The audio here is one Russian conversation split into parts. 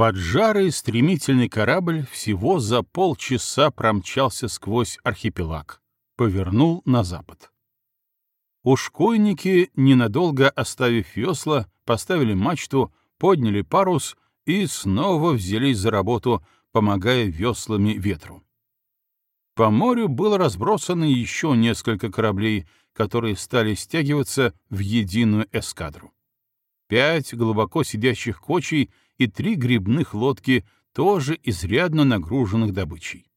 Поджарый стремительный корабль всего за полчаса промчался сквозь архипелаг, повернул на запад. Ушкуйники, ненадолго оставив весла, поставили мачту, подняли парус и снова взялись за работу, помогая веслами ветру. По морю было разбросано еще несколько кораблей, которые стали стягиваться в единую эскадру. Пять глубоко сидящих кочей и три грибных лодки, тоже изрядно нагруженных добычей.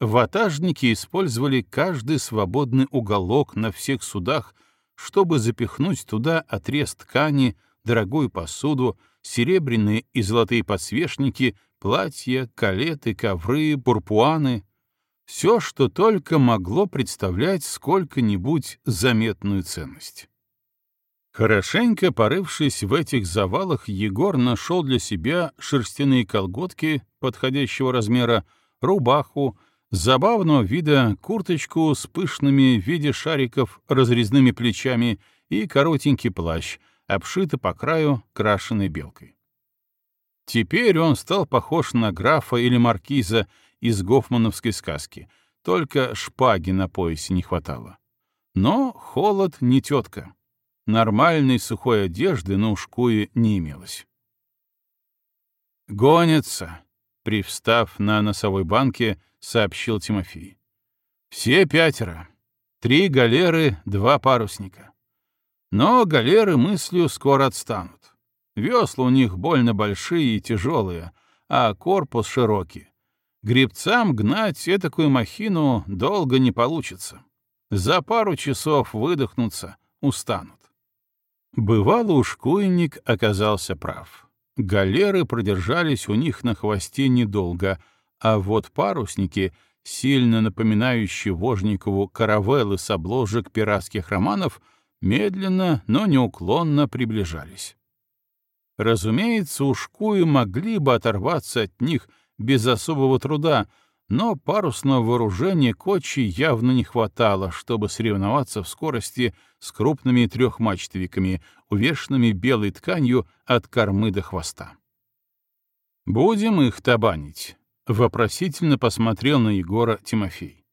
Ватажники использовали каждый свободный уголок на всех судах, чтобы запихнуть туда отрез ткани, дорогую посуду, серебряные и золотые подсвечники, платья, калеты, ковры, бурпуаны — все, что только могло представлять сколько-нибудь заметную ценность. Хорошенько порывшись в этих завалах, Егор нашел для себя шерстяные колготки подходящего размера, рубаху, забавного вида курточку с пышными в виде шариков разрезными плечами и коротенький плащ, обшитый по краю крашеной белкой. Теперь он стал похож на графа или маркиза из гофмановской сказки, только шпаги на поясе не хватало. Но холод не тетка. Нормальной сухой одежды на ушкуе не имелось. «Гонятся», — привстав на носовой банке, сообщил Тимофей. «Все пятеро. Три галеры, два парусника. Но галеры мыслью скоро отстанут. Весла у них больно большие и тяжелые, а корпус широкий. Гребцам гнать этакую махину долго не получится. За пару часов выдохнутся, устанут. Бывало, ушкуйник оказался прав. Галеры продержались у них на хвосте недолго, а вот парусники, сильно напоминающие Вожникову каравеллы с обложек пиратских романов, медленно, но неуклонно приближались. Разумеется, ушкуи могли бы оторваться от них без особого труда, но парусного вооружения Кочи явно не хватало, чтобы соревноваться в скорости с крупными трехмачтовиками, увешанными белой тканью от кормы до хвоста. «Будем их табанить», — вопросительно посмотрел на Егора Тимофей.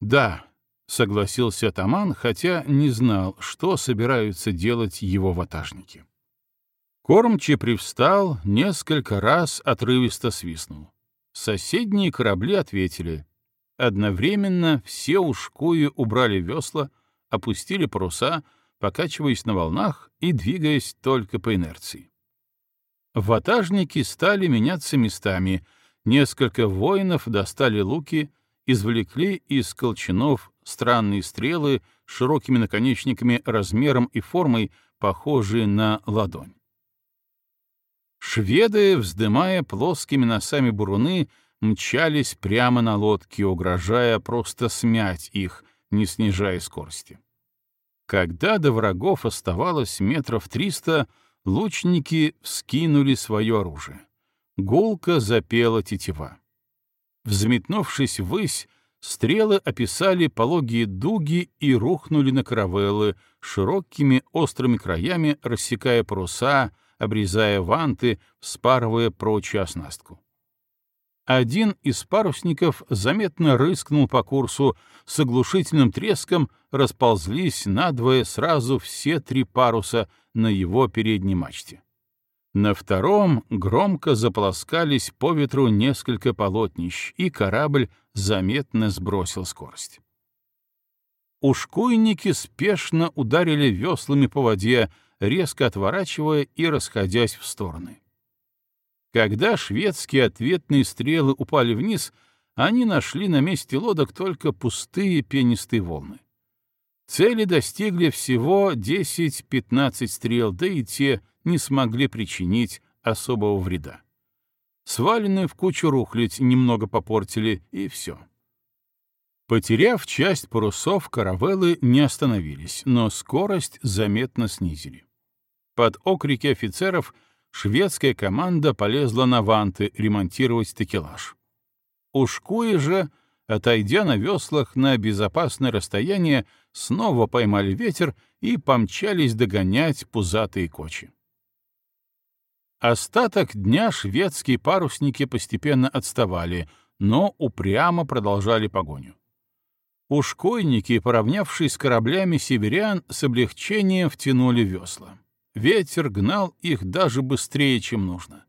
«Да», — согласился атаман, хотя не знал, что собираются делать его ватажники. Кормчий привстал, несколько раз отрывисто свистнул. Соседние корабли ответили. Одновременно все ушкуи убрали весла, опустили паруса, покачиваясь на волнах и двигаясь только по инерции. Ватажники стали меняться местами, несколько воинов достали луки, извлекли из колчанов странные стрелы с широкими наконечниками размером и формой, похожие на ладонь. Шведы, вздымая плоскими носами буруны, мчались прямо на лодке, угрожая просто смять их, не снижая скорости. Когда до врагов оставалось метров триста, лучники вскинули свое оружие. Гулко запела тетива. Взметнувшись ввысь, стрелы описали пологие дуги и рухнули на каравеллы, широкими острыми краями рассекая паруса, обрезая ванты, спарывая прочую оснастку. Один из парусников заметно рыскнул по курсу, с оглушительным треском расползлись надвое сразу все три паруса на его передней мачте. На втором громко заполоскались по ветру несколько полотнищ, и корабль заметно сбросил скорость. Ушкуйники спешно ударили веслами по воде, резко отворачивая и расходясь в стороны. Когда шведские ответные стрелы упали вниз, они нашли на месте лодок только пустые пенистые волны. Цели достигли всего 10-15 стрел, да и те не смогли причинить особого вреда. Сваленную в кучу рухлядь немного попортили, и все. Потеряв часть парусов, каравеллы не остановились, но скорость заметно снизили. Под окрики офицеров шведская команда полезла на ванты ремонтировать текелаж. Ушкуи же, отойдя на веслах на безопасное расстояние, снова поймали ветер и помчались догонять пузатые кочи. Остаток дня шведские парусники постепенно отставали, но упрямо продолжали погоню. Ушкойники, поравнявшись с кораблями северян, с облегчением втянули весла. Ветер гнал их даже быстрее, чем нужно.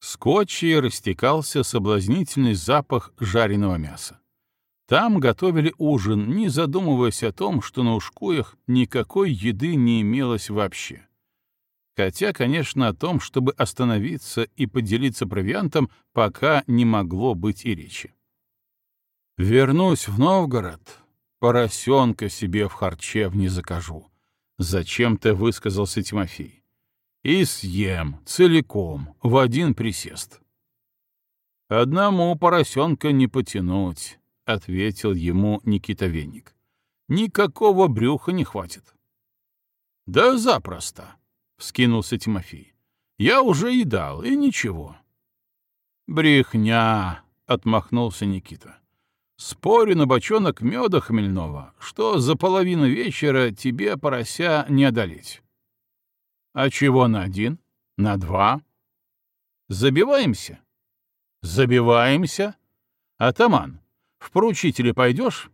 С растекался соблазнительный запах жареного мяса. Там готовили ужин, не задумываясь о том, что на ушкуях никакой еды не имелось вообще. Хотя, конечно, о том, чтобы остановиться и поделиться провиантом, пока не могло быть и речи. «Вернусь в Новгород, поросенка себе в харчевне закажу», — зачем-то высказался Тимофей. «И съем целиком, в один присест». «Одному поросенка не потянуть», — ответил ему Никита Веник. «Никакого брюха не хватит». «Да запросто», — вскинулся Тимофей. «Я уже едал, и ничего». «Брехня!» — отмахнулся Никита. «Спорю на бочонок меда хмельного, что за половину вечера тебе, порося, не одолеть». «А чего на один? На два?» «Забиваемся?» «Забиваемся? Атаман, в поручители пойдешь?»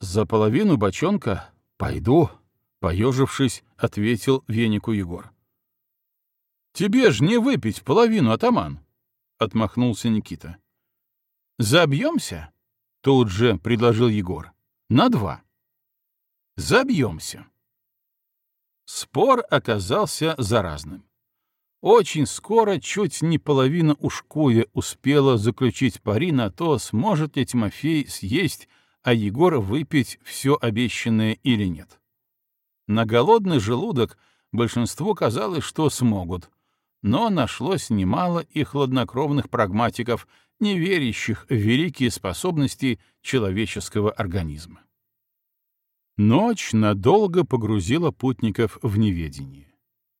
«За половину бочонка пойду», Поежившись, ответил венику Егор. «Тебе ж не выпить половину, атаман!» — отмахнулся Никита. «Забьемся?» — тут же предложил Егор. «На два». «Забьемся». Спор оказался заразным. Очень скоро чуть не половина ушкуя успела заключить пари на то, сможет ли Тимофей съесть, а Егор выпить все обещанное или нет. На голодный желудок большинству казалось, что смогут, но нашлось немало и хладнокровных прагматиков, не верящих в великие способности человеческого организма. Ночь надолго погрузила путников в неведение.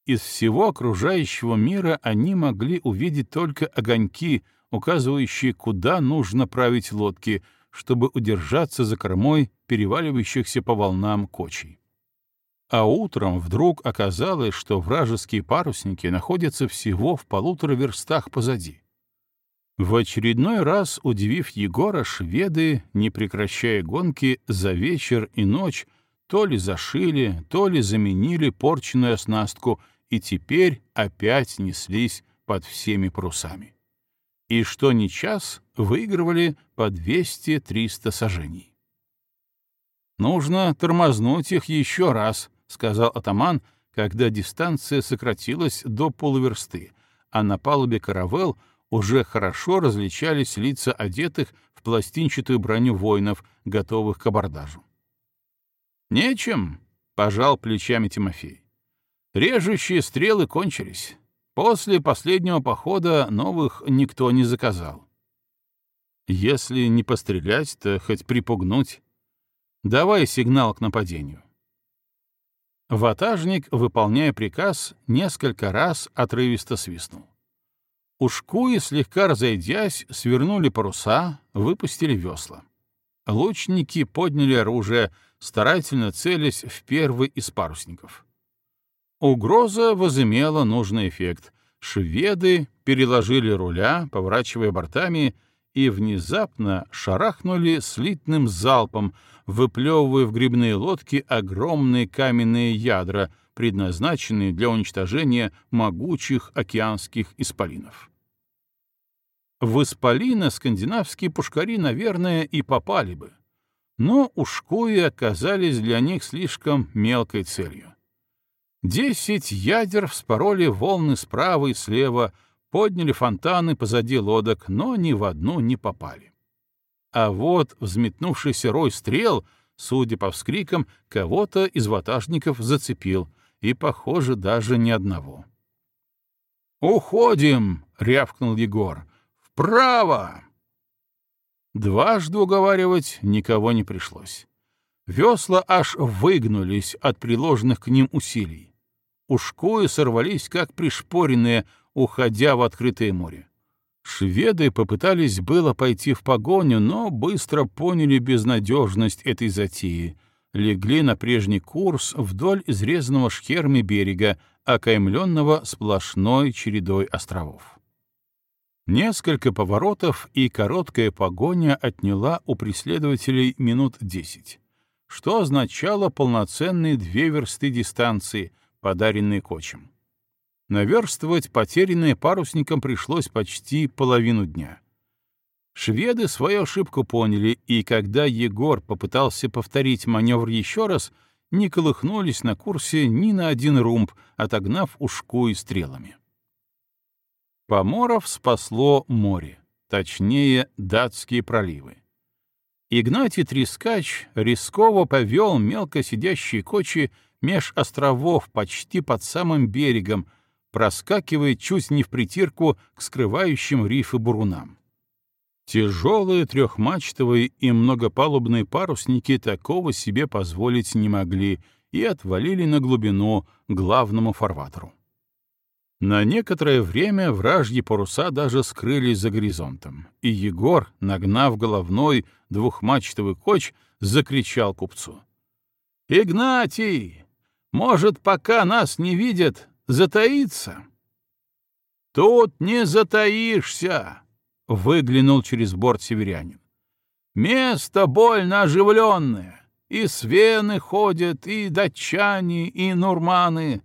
Из всего окружающего мира они могли увидеть только огоньки, указывающие, куда нужно править лодки, чтобы удержаться за кормой переваливающихся по волнам кочей. А утром вдруг оказалось, что вражеские парусники находятся всего в полутора верстах позади. В очередной раз, удивив Егора, шведы, не прекращая гонки, за вечер и ночь то ли зашили, то ли заменили порченную оснастку и теперь опять неслись под всеми парусами. И что ни час выигрывали по 200-300 сажений. Нужно тормознуть их еще раз, — сказал атаман, когда дистанция сократилась до полуверсты, а на палубе каравел уже хорошо различались лица одетых в пластинчатую броню воинов, готовых к абордажу. «Нечем», — пожал плечами Тимофей. «Режущие стрелы кончились. После последнего похода новых никто не заказал. Если не пострелять, то хоть припугнуть. Давай сигнал к нападению. Ватажник, выполняя приказ, несколько раз отрывисто свистнул. Ушкуи, слегка разойдясь, свернули паруса, выпустили весла. Лучники подняли оружие, старательно целясь в первый из парусников. Угроза возымела нужный эффект. Шведы переложили руля, поворачивая бортами, и внезапно шарахнули слитным залпом, выплевывая в грибные лодки огромные каменные ядра, предназначенные для уничтожения могучих океанских исполинов. В исполина скандинавские пушкари, наверное, и попали бы, но ушкуи оказались для них слишком мелкой целью. Десять ядер вспороли волны справа и слева, подняли фонтаны позади лодок, но ни в одну не попали. А вот взметнувшийся рой стрел, судя по вскрикам, кого-то из ватажников зацепил, и, похоже, даже ни одного. «Уходим!» — рявкнул Егор. «Вправо!» Дважды уговаривать никого не пришлось. Весла аж выгнулись от приложенных к ним усилий. Ушкои сорвались, как пришпоренные, уходя в открытое море. Шведы попытались было пойти в погоню, но быстро поняли безнадежность этой затеи, легли на прежний курс вдоль изрезанного шхерами берега, окаймленного сплошной чередой островов. Несколько поворотов и короткая погоня отняла у преследователей минут десять, что означало полноценные две версты дистанции, подаренные кочем. Наверстывать потерянное парусником пришлось почти половину дня. Шведы свою ошибку поняли, и когда Егор попытался повторить маневр еще раз, не колыхнулись на курсе ни на один румб, отогнав ушку и стрелами. Поморов спасло море, точнее, датские проливы. Игнатий Трескач рисково повел мелко сидящие кочи меж островов почти под самым берегом, проскакивая чуть не в притирку к скрывающим рифы бурунам. Тяжелые трехмачтовые и многопалубные парусники такого себе позволить не могли и отвалили на глубину главному фарватеру. На некоторое время вражьи паруса даже скрылись за горизонтом, и Егор, нагнав головной двухмачтовый коч, закричал купцу. «Игнатий! Может, пока нас не видят, затаиться?» «Тут не затаишься!» — выглянул через борт северянин. «Место больно оживленное. И свены ходят, и датчане, и нурманы.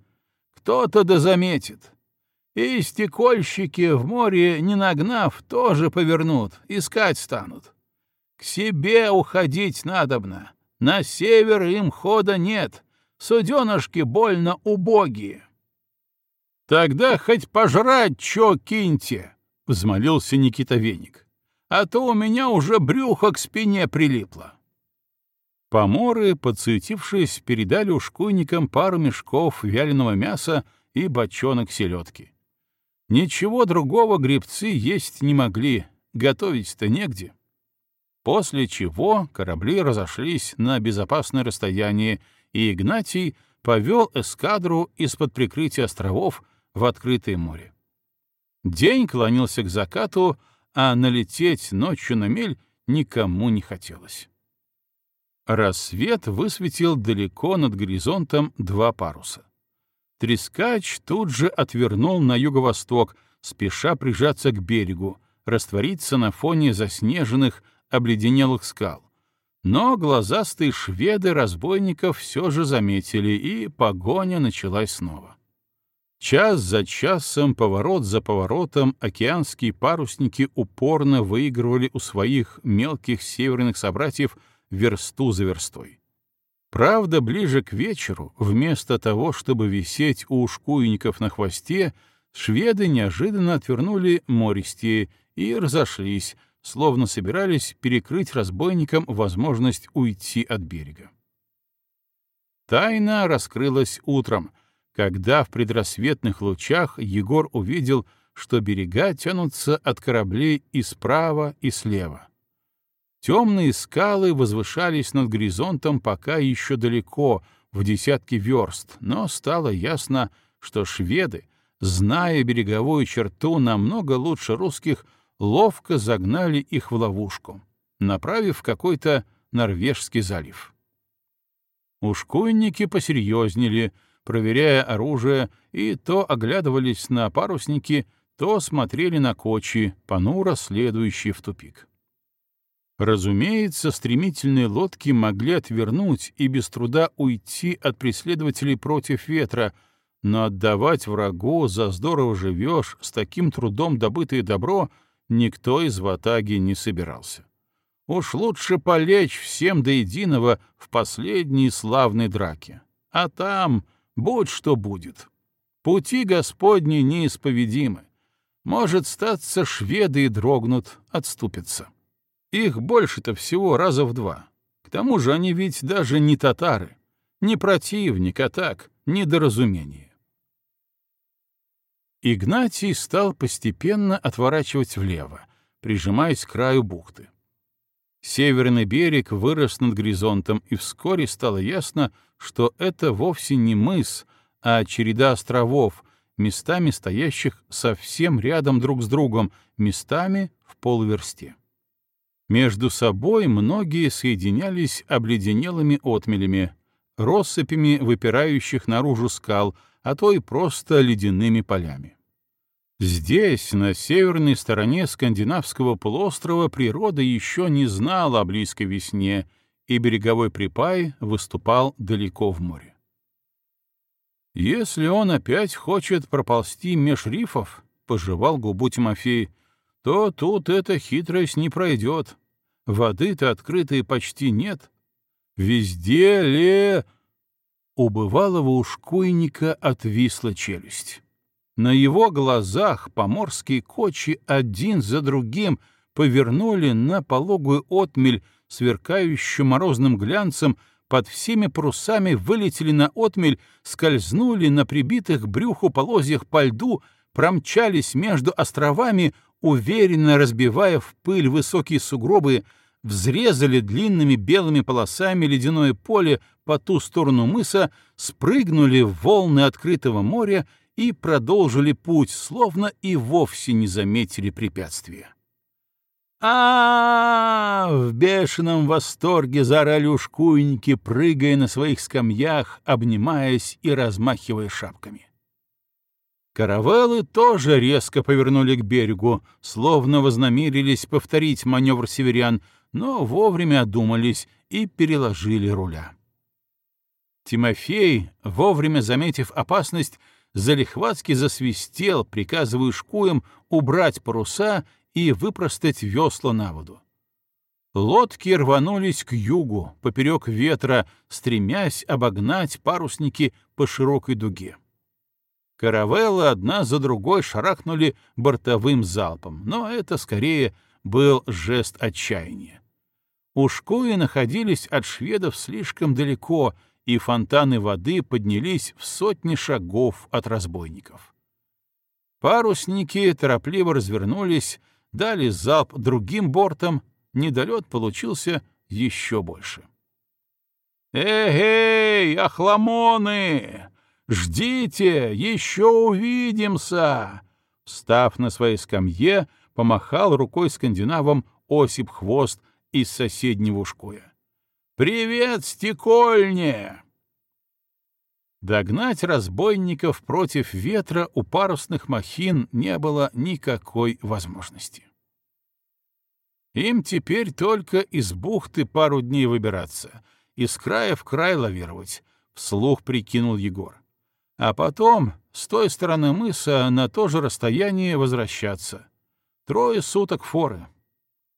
Кто-то да заметит. И стекольщики в море, не нагнав, тоже повернут, искать станут. К себе уходить надобно. На север им хода нет. Суденышки больно убогие. Тогда хоть пожрать чё киньте, — взмолился Никита Веник. А то у меня уже брюхо к спине прилипло. Поморы, подсуетившись, передали ушкуйникам пару мешков вяленого мяса и бочонок селедки. Ничего другого гребцы есть не могли, готовить-то негде. После чего корабли разошлись на безопасное расстояние, и Игнатий повел эскадру из-под прикрытия островов в открытое море. День клонился к закату, а налететь ночью на мель никому не хотелось. Рассвет высветил далеко над горизонтом два паруса. Трескач тут же отвернул на юго-восток, спеша прижаться к берегу, раствориться на фоне заснеженных, обледенелых скал. Но глазастые шведы разбойников все же заметили, и погоня началась снова. Час за часом, поворот за поворотом, океанские парусники упорно выигрывали у своих мелких северных собратьев версту за верстой. Правда, ближе к вечеру, вместо того, чтобы висеть у ушкуйников на хвосте, шведы неожиданно отвернули мористи и разошлись, словно собирались перекрыть разбойникам возможность уйти от берега. Тайна раскрылась утром, когда в предрассветных лучах Егор увидел, что берега тянутся от кораблей и справа, и слева. Темные скалы возвышались над горизонтом пока еще далеко, в десятки верст, но стало ясно, что шведы, зная береговую черту намного лучше русских, ловко загнали их в ловушку, направив какой-то норвежский залив. Ушкуйники посерьезнели, проверяя оружие, и то оглядывались на парусники, то смотрели на кочи, понуро следующие в тупик. Разумеется, стремительные лодки могли отвернуть и без труда уйти от преследователей против ветра, но отдавать врагу за здорово живешь с таким трудом добытое добро никто из ватаги не собирался. Уж лучше полечь всем до единого в последней славной драке. А там будь что будет. Пути Господни неисповедимы. Может, статься шведы и дрогнут, отступятся. Их больше-то всего раза в два. К тому же они ведь даже не татары, не противник, а так, недоразумение. Игнатий стал постепенно отворачивать влево, прижимаясь к краю бухты. Северный берег вырос над горизонтом, и вскоре стало ясно, что это вовсе не мыс, а череда островов, местами стоящих совсем рядом друг с другом, местами в полуверсте. Между собой многие соединялись обледенелыми отмелями, россыпями выпирающих наружу скал, а то и просто ледяными полями. Здесь, на северной стороне скандинавского полуострова, природа еще не знала о близкой весне, и береговой припай выступал далеко в море. «Если он опять хочет проползти меж рифов», — пожевал губу Тимофей, — «то тут эта хитрость не пройдет. Воды-то открытой почти нет. Везде ли...» У бывалого ушкуйника отвисла челюсть. На его глазах поморские кочи один за другим повернули на пологую отмель, сверкающую морозным глянцем, под всеми парусами вылетели на отмель, скользнули на прибитых брюху полозьях по льду, промчались между островами, уверенно разбивая в пыль высокие сугробы, взрезали длинными белыми полосами ледяное поле по ту сторону мыса, спрыгнули в волны открытого моря и продолжили путь, словно и вовсе не заметили препятствия. А, В бешеном восторге заорали ушкуйники, прыгая на своих скамьях, обнимаясь и размахивая шапками. Каравеллы тоже резко повернули к берегу, словно вознамерились повторить маневр северян, но вовремя одумались и переложили руля. Тимофей, вовремя заметив опасность, залихватски засвистел, приказывая шкуям убрать паруса и выпростать весла на воду. Лодки рванулись к югу, поперек ветра, стремясь обогнать парусники по широкой дуге. Каравеллы одна за другой шарахнули бортовым залпом, но это скорее был жест отчаяния. Ушкуи находились от шведов слишком далеко, и фонтаны воды поднялись в сотни шагов от разбойников. Парусники торопливо развернулись, дали залп другим бортам, недолет получился еще больше. «Эй-эй, охламоны! Ждите, еще увидимся!» Встав на своей скамье, помахал рукой скандинавам Осип Хвост из соседнего ушкуя. «Привет, стекольне!» Догнать разбойников против ветра у парусных махин не было никакой возможности. Им теперь только из бухты пару дней выбираться, из края в край лавировать, — вслух прикинул Егор. А потом с той стороны мыса на то же расстояние возвращаться. Трое суток форы.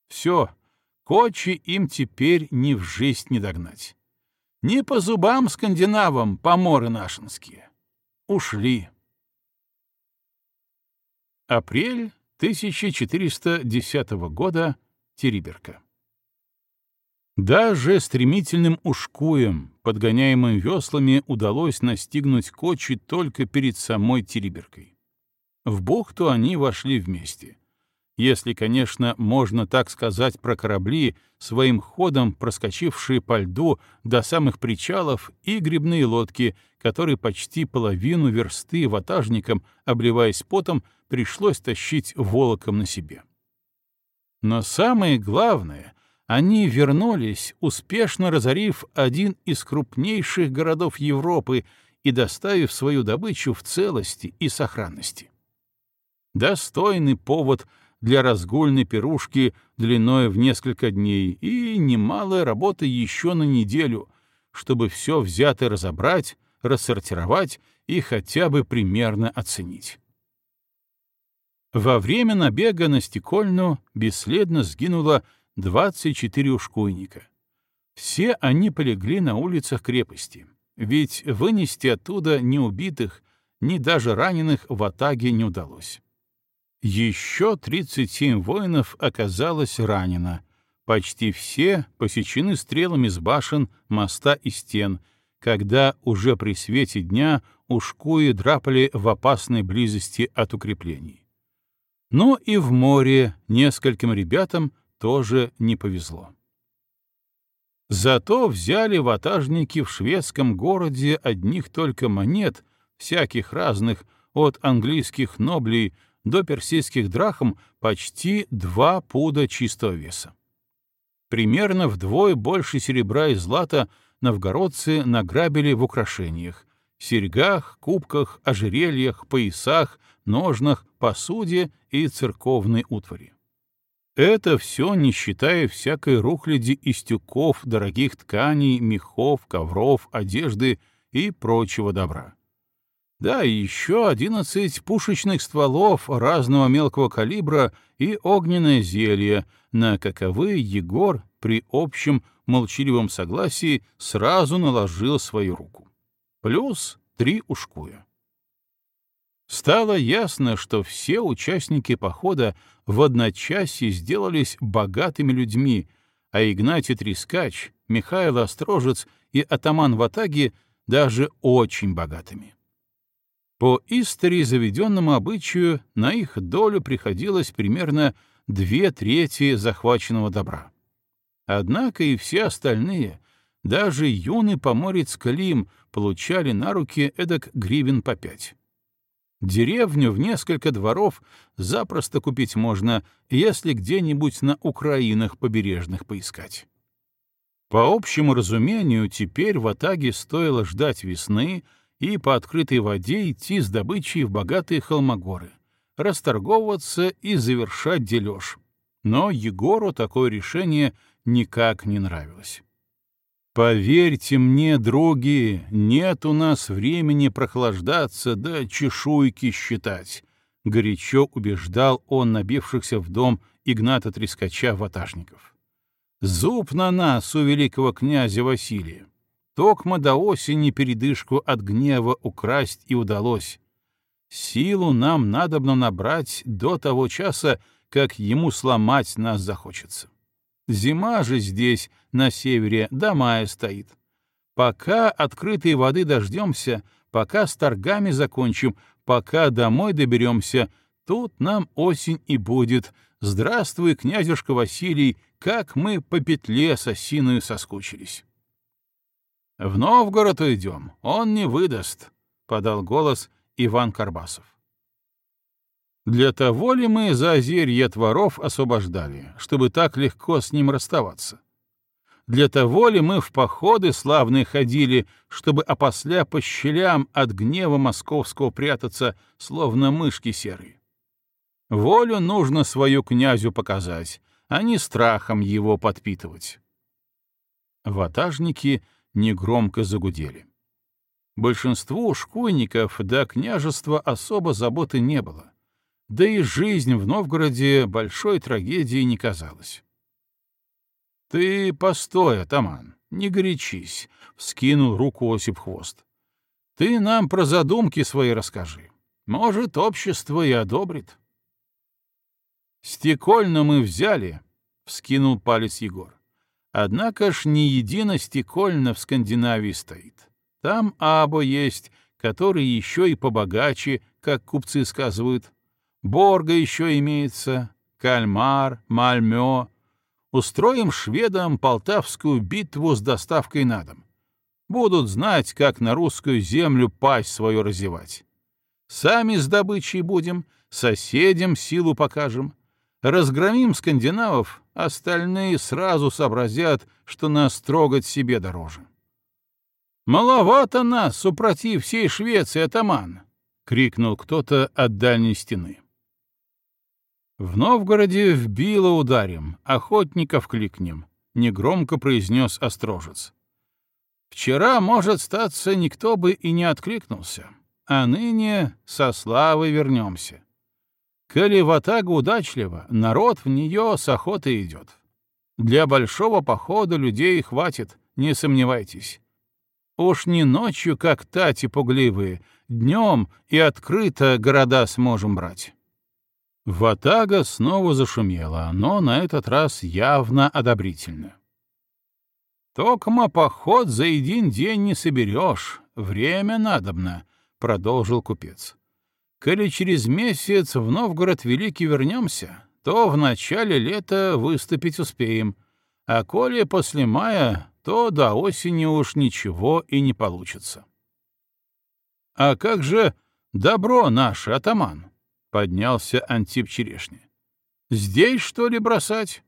Все, Кочи им теперь ни в жизнь не догнать. Не по зубам скандинавам поморы нашинские. Ушли. Апрель 1410 года. Териберка. Даже стремительным ушкуем, подгоняемым веслами, удалось настигнуть Кочи только перед самой Териберкой. В бухту они вошли вместе если, конечно, можно так сказать про корабли, своим ходом проскочившие по льду до самых причалов и грибные лодки, которые почти половину версты ватажникам, обливаясь потом, пришлось тащить волоком на себе. Но самое главное, они вернулись, успешно разорив один из крупнейших городов Европы и доставив свою добычу в целости и сохранности. Достойный повод — для разгульной пирушки длиной в несколько дней и немалая работа еще на неделю, чтобы все взятое разобрать, рассортировать и хотя бы примерно оценить. Во время набега на Стекольну бесследно сгинуло 24 ушкуйника. Все они полегли на улицах крепости, ведь вынести оттуда ни убитых, ни даже раненых в Атаге не удалось. Еще 37 воинов оказалось ранено. Почти все посечены стрелами с башен, моста и стен, когда уже при свете дня ушкуи драпали в опасной близости от укреплений. Но и в море нескольким ребятам тоже не повезло. Зато взяли ватажники в шведском городе одних только монет, всяких разных, от английских ноблей до персидских драхм почти два пуда чистого веса. Примерно вдвое больше серебра и злата новгородцы награбили в украшениях, серьгах, кубках, ожерельях, поясах, ножнах, посуде и церковной утвари. Это все не считая всякой рухляди из тюков, дорогих тканей, мехов, ковров, одежды и прочего добра. Да, и еще одиннадцать пушечных стволов разного мелкого калибра и огненное зелье, на каковы Егор при общем молчаливом согласии сразу наложил свою руку. Плюс три ушкуя. Стало ясно, что все участники похода в одночасье сделались богатыми людьми, а Игнатий Трескач, Михаил Острожец и атаман Ватаги даже очень богатыми. По истории заведенному обычаю на их долю приходилось примерно две трети захваченного добра. Однако и все остальные, даже юный поморец Клим, получали на руки эдак гривен по пять. Деревню в несколько дворов запросто купить можно, если где-нибудь на Украинах побережных поискать. По общему разумению, теперь в Атаге стоило ждать весны и по открытой воде идти с добычей в богатые холмогоры, расторговываться и завершать дележ. Но Егору такое решение никак не нравилось. Поверьте мне, други, нет у нас времени прохлаждаться да чешуйки считать, — горячо убеждал он набившихся в дом Игната Трескача ватажников. Зуб на нас у великого князя Василия. Токма до осени передышку от гнева украсть и удалось. Силу нам надобно набрать до того часа, как ему сломать нас захочется. Зима же здесь, на севере, до мая стоит. Пока открытой воды дождемся, пока с торгами закончим, пока домой доберемся, тут нам осень и будет. Здравствуй, князюшка Василий, как мы по петле с осиную соскучились. — В Новгород уйдем, он не выдаст, — подал голос Иван Карбасов. Для того ли мы за озерье творов освобождали, чтобы так легко с ним расставаться? Для того ли мы в походы славные ходили, чтобы опосля по щелям от гнева московского прятаться, словно мышки серые? Волю нужно свою князю показать, а не страхом его подпитывать. Ватажники негромко загудели. Большинству шкуйников до княжества особо заботы не было да и жизнь в Новгороде большой трагедией не казалась. — Ты постой, атаман, не горячись, — вскинул руку Осип Хвост. — Ты нам про задумки свои расскажи. Может, общество и одобрит. — Стекольно мы взяли, — вскинул палец Егор. Однако ж не едино стекольно в Скандинавии стоит. Там або есть, который еще и побогаче, как купцы сказывают, Борга еще имеется, Кальмар, Мальмё. Устроим шведам полтавскую битву с доставкой на дом. Будут знать, как на русскую землю пасть свою разевать. Сами с добычей будем, соседям силу покажем. Разгромим скандинавов, остальные сразу сообразят, что нас трогать себе дороже. «Маловато нас, супротив всей Швеции, атаман!» — крикнул кто-то от дальней стены. «В Новгороде в било ударим, охотников кликнем», — негромко произнес Острожец. «Вчера, может, статься, никто бы и не откликнулся, а ныне со славой вернемся. Коли ватага удачлива, народ в нее с охотой идет. Для большого похода людей хватит, не сомневайтесь. Уж не ночью, как тати пугливые, днем и открыто города сможем брать». Ватага снова зашумела, но на этот раз явно одобрительно. «Токма поход за один день не соберешь, время надобно», — продолжил купец. «Коли через месяц в Новгород Великий вернемся, то в начале лета выступить успеем, а коли после мая, то до осени уж ничего и не получится». «А как же добро наше, атаман?» — поднялся Антип Черешня. «Здесь, что ли, бросать?»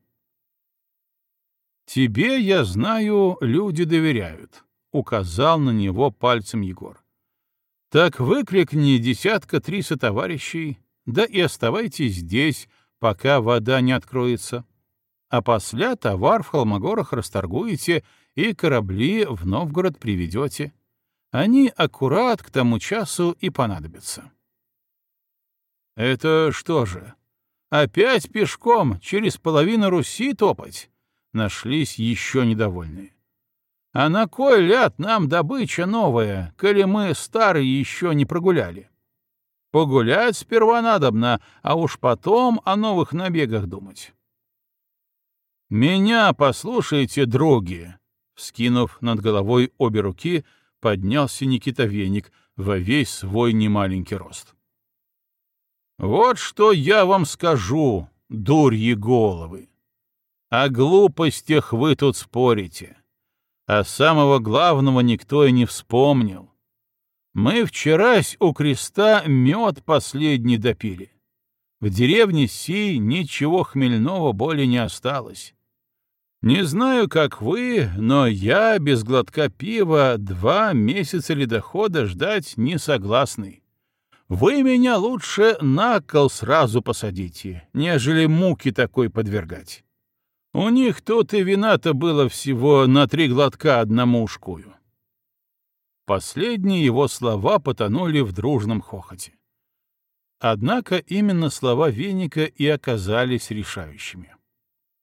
«Тебе, я знаю, люди доверяют», — указал на него пальцем Егор. Так выкликни десятка-три товарищей, да и оставайтесь здесь, пока вода не откроется. А после товар в Холмогорах расторгуете и корабли в Новгород приведете. Они аккурат к тому часу и понадобятся. Это что же, опять пешком через половину Руси топать? Нашлись еще недовольные. А на кой ляд нам добыча новая, коли мы старые еще не прогуляли? Погулять сперва надобно, а уж потом о новых набегах думать. «Меня послушайте, други!» Скинув над головой обе руки, поднялся Никита Веник во весь свой немаленький рост. «Вот что я вам скажу, дурьи головы! О глупостях вы тут спорите, а самого главного никто и не вспомнил. Мы вчерась у креста мед последний допили. В деревне Си ничего хмельного более не осталось. Не знаю, как вы, но я без глотка пива два месяца ледохода ждать не согласный. Вы меня лучше на кол сразу посадите, нежели муки такой подвергать. У них тут и вина-то было всего на три глотка одному ушкую. Последние его слова потонули в дружном хохоте. Однако именно слова Веника и оказались решающими.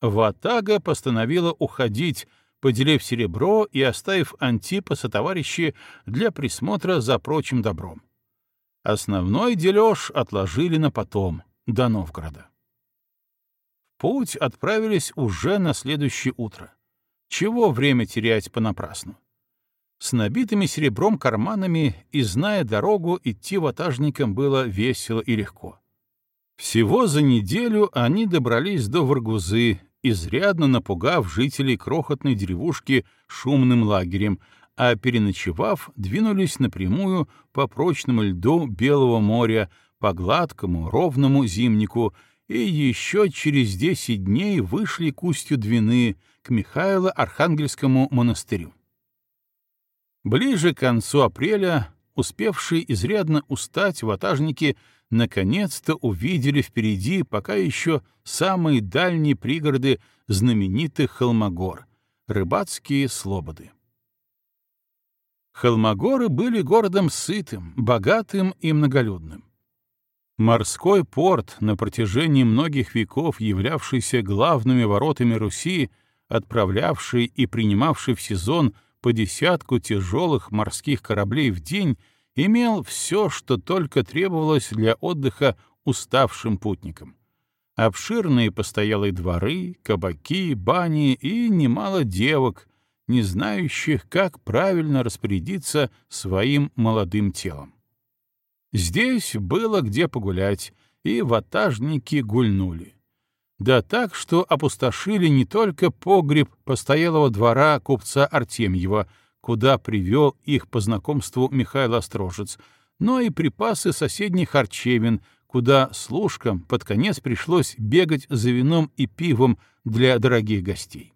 Ватага постановила уходить, поделив серебро и оставив Антипа со товарищи для присмотра за прочим добром. Основной дележ отложили на потом, до Новгорода. В путь отправились уже на следующее утро. Чего время терять понапрасну? С набитыми серебром карманами и, зная дорогу, идти ватажникам было весело и легко. Всего за неделю они добрались до Варгузы, изрядно напугав жителей крохотной деревушки шумным лагерем, а переночевав, двинулись напрямую по прочному льду Белого моря, по гладкому, ровному зимнику, и еще через десять дней вышли к устью Двины, к Михаило-Архангельскому монастырю. Ближе к концу апреля, успевшие изрядно устать ватажники, наконец-то увидели впереди пока еще самые дальние пригороды знаменитых Холмогор — рыбацкие слободы. Холмогоры были городом сытым, богатым и многолюдным. Морской порт, на протяжении многих веков являвшийся главными воротами Руси, отправлявший и принимавший в сезон — по десятку тяжелых морских кораблей в день, имел все, что только требовалось для отдыха уставшим путникам. Обширные постоялые дворы, кабаки, бани и немало девок, не знающих, как правильно распорядиться своим молодым телом. Здесь было где погулять, и ватажники гульнули. Да так, что опустошили не только погреб постоялого двора купца Артемьева, куда привел их по знакомству Михаил Острожец, но и припасы соседних харчевин, куда служкам под конец пришлось бегать за вином и пивом для дорогих гостей.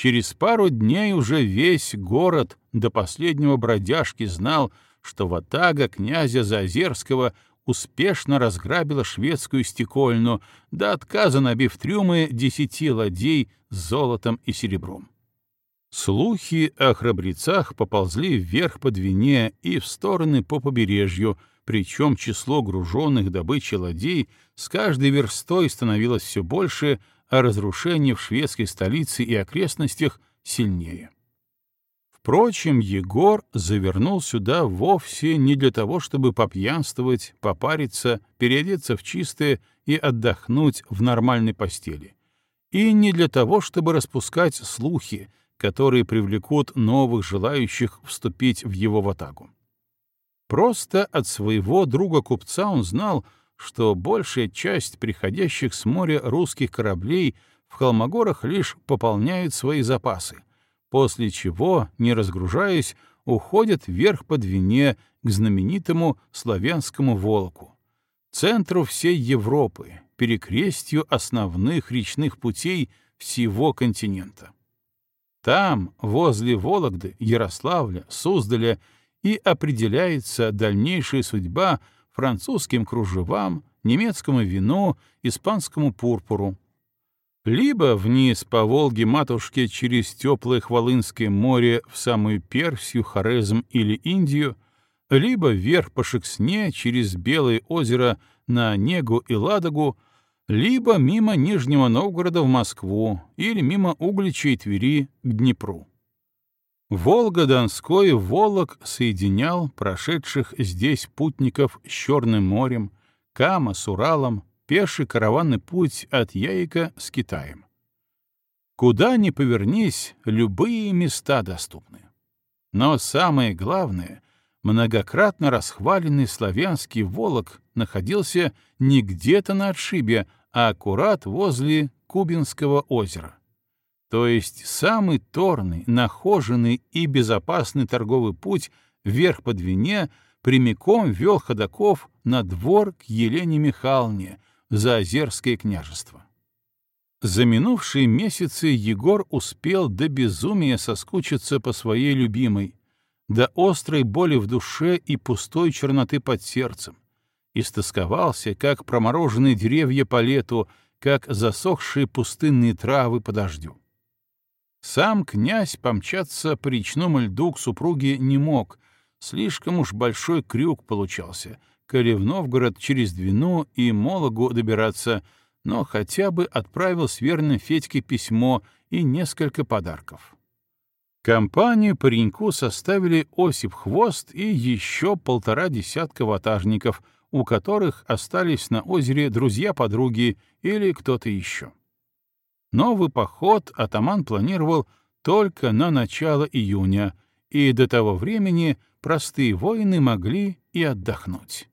Через пару дней уже весь город до последнего бродяжки знал, что ватага князя Заозерского успешно разграбила шведскую стекольну, до отказа набив трюмы десяти ладей с золотом и серебром. Слухи о храбрецах поползли вверх по Двине и в стороны по побережью, причем число груженных добычей ладей с каждой верстой становилось все больше, а разрушение в шведской столице и окрестностях сильнее. Впрочем, Егор завернул сюда вовсе не для того, чтобы попьянствовать, попариться, переодеться в чистое и отдохнуть в нормальной постели. И не для того, чтобы распускать слухи, которые привлекут новых желающих вступить в его ватагу. Просто от своего друга-купца он знал, что большая часть приходящих с моря русских кораблей в Холмогорах лишь пополняют свои запасы, после чего, не разгружаясь, уходят вверх по Двине к знаменитому славянскому Волку, центру всей Европы, перекрестью основных речных путей всего континента. Там, возле Вологды, Ярославля, Суздаля и определяется дальнейшая судьба французским кружевам, немецкому вину, испанскому пурпуру. Либо вниз по Волге матушке через теплое Хвалынское море в самую Персию, Хорезм или Индию, либо вверх по Шексне через Белое озеро на Негу и Ладогу, либо мимо Нижнего Новгорода в Москву или мимо Углича и Твери к Днепру. Волга-Донской Волок соединял прошедших здесь путников с Черным морем, Кама с Уралом, пеший караванный путь от Яика с Китаем. Куда ни повернись, любые места доступны. Но самое главное, многократно расхваленный славянский Волок находился не где-то на отшибе, а аккурат возле Кубинского озера. То есть самый торный, нахоженный и безопасный торговый путь вверх по Двине прямиком вел ходаков на двор к Елене Михайловне, за Озерское княжество. За минувшие месяцы Егор успел до безумия соскучиться по своей любимой, до острой боли в душе и пустой черноты под сердцем, истосковался, как промороженные деревья по лету, как засохшие пустынные травы по дождю. Сам князь помчаться по речному льду к супруге не мог, слишком уж большой крюк получался, коли в Новгород через Двину и Мологу добираться, но хотя бы отправил с верным Федьке письмо и несколько подарков. Компанию пареньку составили Осип Хвост и еще полтора десятка ватажников, у которых остались на озере друзья-подруги или кто-то еще. Новый поход атаман планировал только на начало июня, и до того времени простые воины могли и отдохнуть.